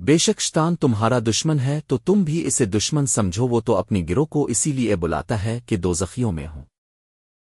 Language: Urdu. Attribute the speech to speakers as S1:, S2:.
S1: بے شک شتان تمہارا دشمن ہے، تو تم بھی اسے دشمن سمجھو، وہ تو اپنی گروہ کو اسی لیے بلاتا ہے کہ دو زخیوں میں ہوں۔